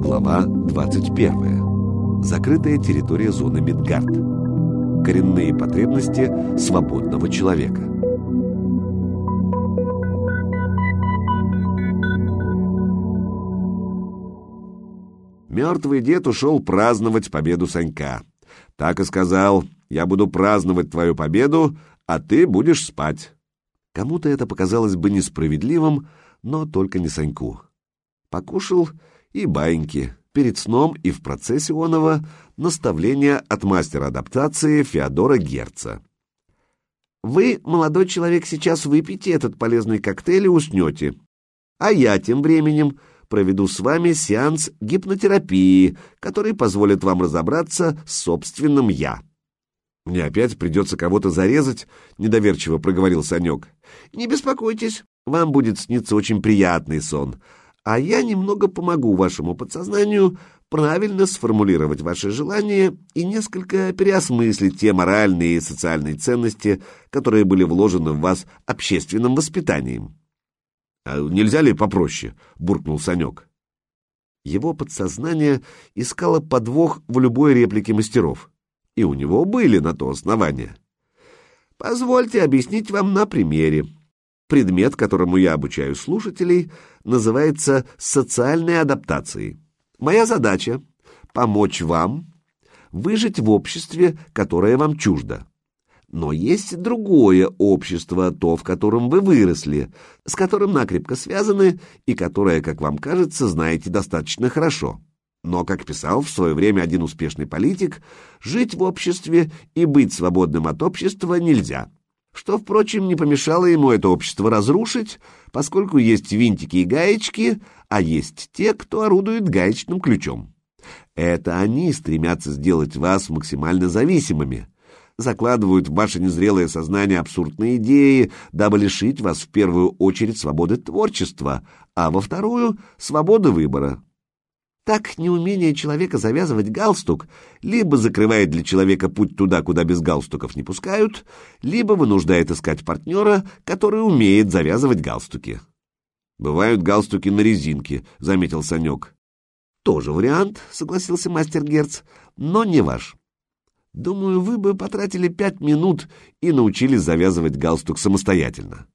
Глава 21. Закрытая территория зоны Мидгард. Коренные потребности свободного человека. Мертвый дед ушел праздновать победу Санька. Так и сказал, я буду праздновать твою победу, а ты будешь спать. Кому-то это показалось бы несправедливым, но только не Саньку. Покушал и баиньки. Перед сном и в процессе оного наставление от мастера адаптации Феодора Герца. Вы, молодой человек, сейчас выпьете этот полезный коктейль и уснете. А я тем временем проведу с вами сеанс гипнотерапии, который позволит вам разобраться с собственным «я». «Мне опять придется кого-то зарезать?» — недоверчиво проговорил Санек. «Не беспокойтесь, вам будет сниться очень приятный сон, а я немного помогу вашему подсознанию правильно сформулировать ваши желания и несколько переосмыслить те моральные и социальные ценности, которые были вложены в вас общественным воспитанием». «А нельзя ли попроще?» — буркнул Санек. Его подсознание искало подвох в любой реплике мастеров и у него были на то основания. Позвольте объяснить вам на примере. Предмет, которому я обучаю слушателей, называется социальной адаптацией. Моя задача — помочь вам выжить в обществе, которое вам чуждо. Но есть другое общество, то, в котором вы выросли, с которым накрепко связаны и которое, как вам кажется, знаете достаточно хорошо. Но, как писал в свое время один успешный политик, жить в обществе и быть свободным от общества нельзя. Что, впрочем, не помешало ему это общество разрушить, поскольку есть винтики и гаечки, а есть те, кто орудует гаечным ключом. Это они стремятся сделать вас максимально зависимыми, закладывают в ваше незрелое сознание абсурдные идеи, дабы лишить вас в первую очередь свободы творчества, а во вторую — свободы выбора. Так неумение человека завязывать галстук либо закрывает для человека путь туда, куда без галстуков не пускают, либо вынуждает искать партнера, который умеет завязывать галстуки. «Бывают галстуки на резинке», — заметил Санек. «Тоже вариант», — согласился мастер Герц, — «но не ваш. Думаю, вы бы потратили пять минут и научились завязывать галстук самостоятельно».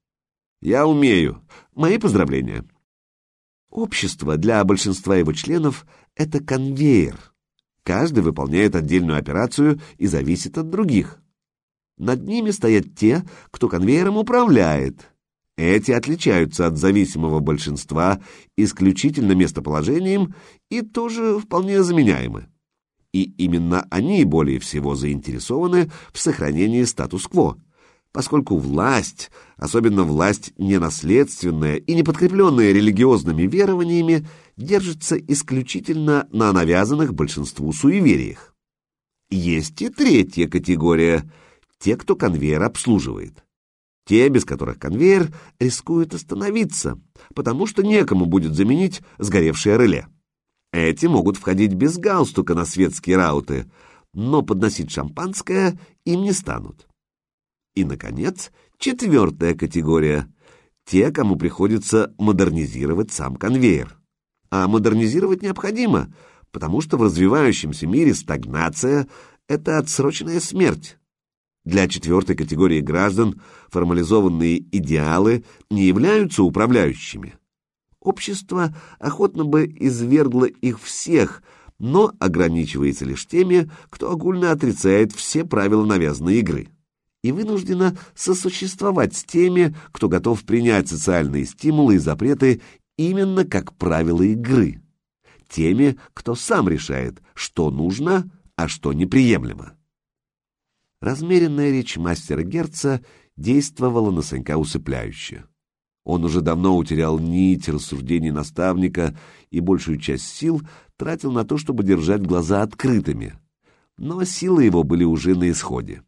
«Я умею. Мои поздравления». Общество для большинства его членов – это конвейер. Каждый выполняет отдельную операцию и зависит от других. Над ними стоят те, кто конвейером управляет. Эти отличаются от зависимого большинства исключительно местоположением и тоже вполне заменяемы. И именно они более всего заинтересованы в сохранении статус-кво – поскольку власть, особенно власть ненаследственная и не подкрепленная религиозными верованиями, держится исключительно на навязанных большинству суевериях. Есть и третья категория – те, кто конвейер обслуживает. Те, без которых конвейер рискует остановиться, потому что некому будет заменить сгоревшее реле. Эти могут входить без галстука на светские рауты, но подносить шампанское им не станут. И, наконец, четвертая категория – те, кому приходится модернизировать сам конвейер. А модернизировать необходимо, потому что в развивающемся мире стагнация – это отсроченная смерть. Для четвертой категории граждан формализованные идеалы не являются управляющими. Общество охотно бы извергло их всех, но ограничивается лишь теми, кто огульно отрицает все правила навязанной игры и вынуждена сосуществовать с теми, кто готов принять социальные стимулы и запреты именно как правила игры, теми, кто сам решает, что нужно, а что неприемлемо. Размеренная речь мастера Герца действовала на Санька усыпляюще. Он уже давно утерял нить рассуждений наставника и большую часть сил тратил на то, чтобы держать глаза открытыми. Но силы его были уже на исходе.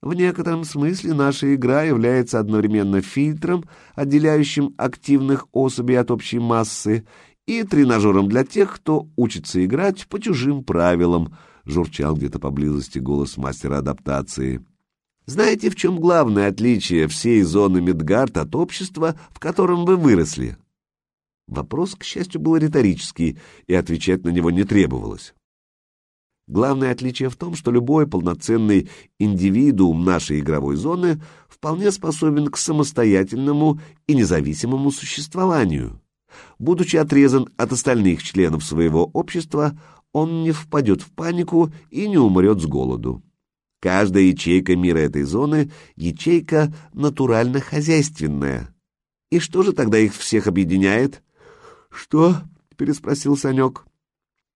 В некотором смысле наша игра является одновременно фильтром, отделяющим активных особей от общей массы, и тренажером для тех, кто учится играть по чужим правилам, журчал где-то поблизости голос мастера адаптации. Знаете, в чем главное отличие всей зоны Мидгард от общества, в котором вы выросли? Вопрос, к счастью, был риторический, и отвечать на него не требовалось. Главное отличие в том, что любой полноценный индивидуум нашей игровой зоны вполне способен к самостоятельному и независимому существованию. Будучи отрезан от остальных членов своего общества, он не впадет в панику и не умрет с голоду. Каждая ячейка мира этой зоны — ячейка натурально-хозяйственная. И что же тогда их всех объединяет? — Что? — переспросил Санек.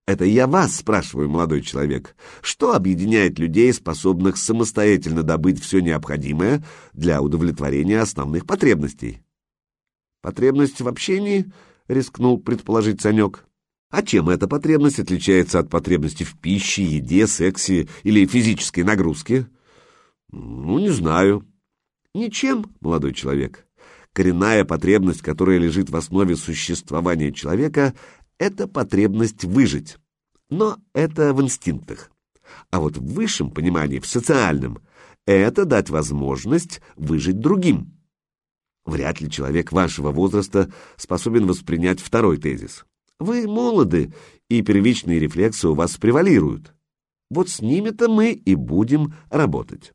Это я вас спрашиваю, молодой человек. Что объединяет людей, способных самостоятельно добыть все необходимое для удовлетворения основных потребностей? Потребность в общении, рискнул предположить Санек. А чем эта потребность отличается от потребности в пище, еде, сексе или физической нагрузке? Ну, не знаю. Ничем, молодой человек. Коренная потребность, которая лежит в основе существования человека, это потребность выжить. Но это в инстинктах. А вот в высшем понимании, в социальном, это дать возможность выжить другим. Вряд ли человек вашего возраста способен воспринять второй тезис. Вы молоды, и первичные рефлексы у вас превалируют. Вот с ними-то мы и будем работать.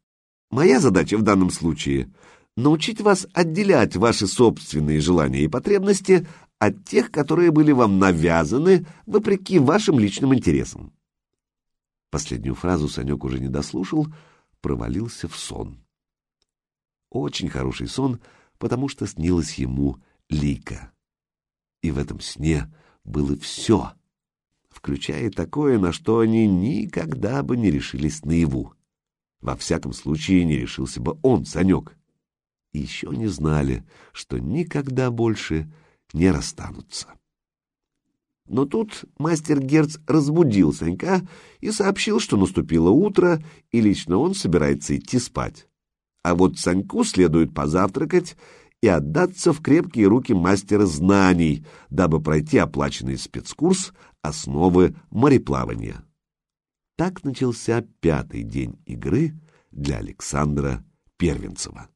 Моя задача в данном случае — научить вас отделять ваши собственные желания и потребности от тех, которые были вам навязаны вопреки вашим личным интересам. Последнюю фразу Санек уже не дослушал, провалился в сон. Очень хороший сон, потому что снилась ему Лика. И в этом сне было все, включая такое, на что они никогда бы не решились наяву. Во всяком случае, не решился бы он, Санек. И еще не знали, что никогда больше не расстанутся. Но тут мастер Герц разбудил Санька и сообщил, что наступило утро, и лично он собирается идти спать. А вот Саньку следует позавтракать и отдаться в крепкие руки мастера знаний, дабы пройти оплаченный спецкурс «Основы мореплавания». Так начался пятый день игры для Александра Первенцева.